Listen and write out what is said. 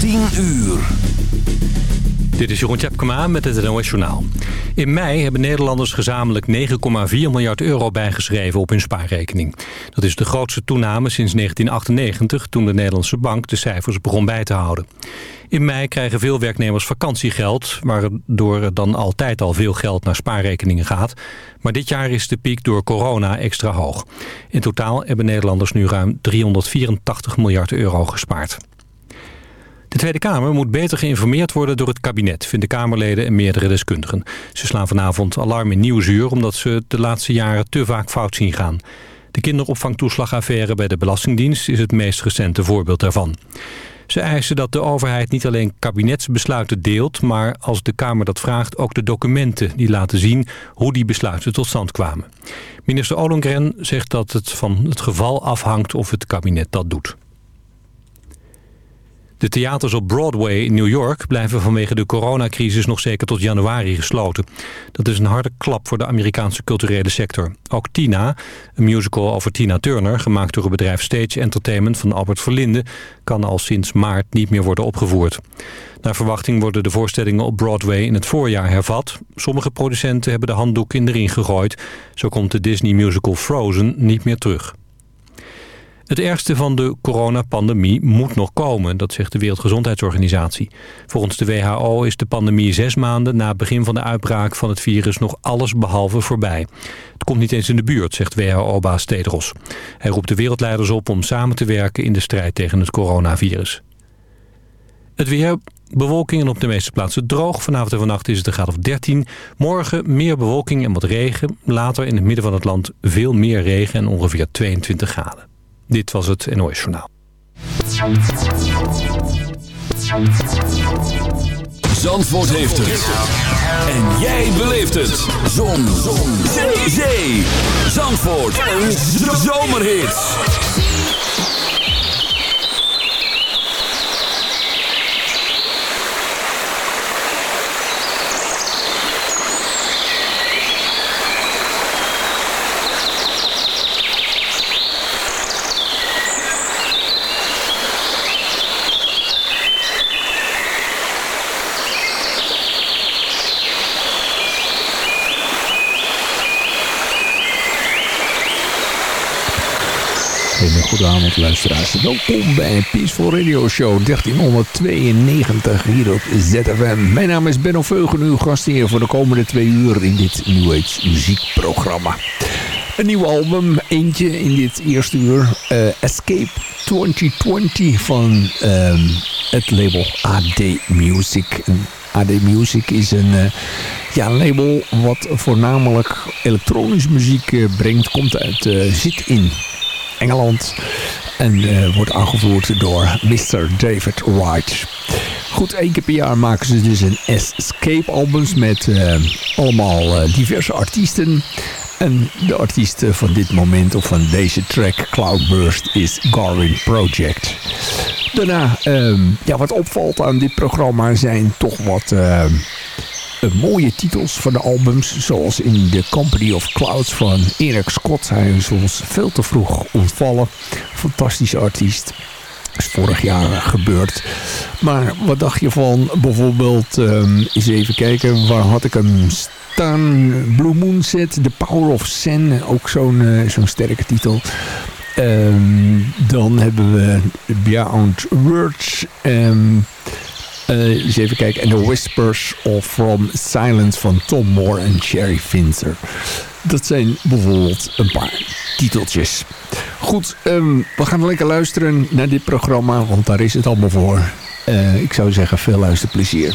10 uur. Dit is Jeroen Tjepkema met het NOS Journaal. In mei hebben Nederlanders gezamenlijk 9,4 miljard euro bijgeschreven op hun spaarrekening. Dat is de grootste toename sinds 1998, toen de Nederlandse bank de cijfers begon bij te houden. In mei krijgen veel werknemers vakantiegeld, waardoor er dan altijd al veel geld naar spaarrekeningen gaat. Maar dit jaar is de piek door corona extra hoog. In totaal hebben Nederlanders nu ruim 384 miljard euro gespaard. De Tweede Kamer moet beter geïnformeerd worden door het kabinet... vinden Kamerleden en meerdere deskundigen. Ze slaan vanavond alarm in Nieuwsuur... omdat ze de laatste jaren te vaak fout zien gaan. De kinderopvangtoeslagaffaire bij de Belastingdienst... is het meest recente voorbeeld daarvan. Ze eisen dat de overheid niet alleen kabinetsbesluiten deelt... maar als de Kamer dat vraagt ook de documenten die laten zien... hoe die besluiten tot stand kwamen. Minister Ollongren zegt dat het van het geval afhangt of het kabinet dat doet. De theaters op Broadway in New York blijven vanwege de coronacrisis nog zeker tot januari gesloten. Dat is een harde klap voor de Amerikaanse culturele sector. Ook Tina, een musical over Tina Turner, gemaakt door het bedrijf Stage Entertainment van Albert Verlinde, kan al sinds maart niet meer worden opgevoerd. Naar verwachting worden de voorstellingen op Broadway in het voorjaar hervat. Sommige producenten hebben de handdoek in de ring gegooid. Zo komt de Disney musical Frozen niet meer terug. Het ergste van de coronapandemie moet nog komen, dat zegt de Wereldgezondheidsorganisatie. Volgens de WHO is de pandemie zes maanden na het begin van de uitbraak van het virus nog alles behalve voorbij. Het komt niet eens in de buurt, zegt WHO-baas Tedros. Hij roept de wereldleiders op om samen te werken in de strijd tegen het coronavirus. Het weer, bewolking en op de meeste plaatsen droog. Vanavond en vannacht is het een graad of 13. Morgen meer bewolking en wat regen. Later in het midden van het land veel meer regen en ongeveer 22 graden. Dit was het NOS Journaal. Zandvoort heeft het. En jij beleeft het. Zon. Zon. Zee. Zee. Zandvoort. Een zomerhit. Goedenavond luisteraars. Welkom bij Peaceful Radio Show 1392 hier op ZFM. Mijn naam is Benno Veugen, uw hier voor de komende twee uur in dit New Age muziekprogramma. Een nieuw album, eentje in dit eerste uur. Uh, Escape 2020 van um, het label AD Music. AD Music is een... Uh, ja, label wat voornamelijk elektronische muziek uh, brengt. Komt uit, zit in Engeland. En uh, wordt aangevoerd door Mr. David Wright. Goed, één keer per jaar maken ze dus een Escape albums met uh, allemaal uh, diverse artiesten. En de artiest van dit moment of van deze track Cloudburst is Garwin Project. Daarna, um, ja, wat opvalt aan dit programma zijn toch wat mooie titels van de albums. Zoals in The Company of Clouds van Eric Scott. Hij is ons veel te vroeg ontvallen. Fantastische artiest. is vorig jaar gebeurd. Maar wat dacht je van bijvoorbeeld... Um, eens even kijken, waar had ik hem staan? Blue Moon Set, The Power of Zen. Ook zo'n uh, zo'n sterke titel. Um, dan hebben we Beyond Words... Um, uh, eens even kijken. En The Whispers of From Silence van Tom Moore en Cherry Finzer. Dat zijn bijvoorbeeld een paar titeltjes. Goed, um, we gaan lekker luisteren naar dit programma, want daar is het allemaal voor. Uh, ik zou zeggen, veel luisterplezier.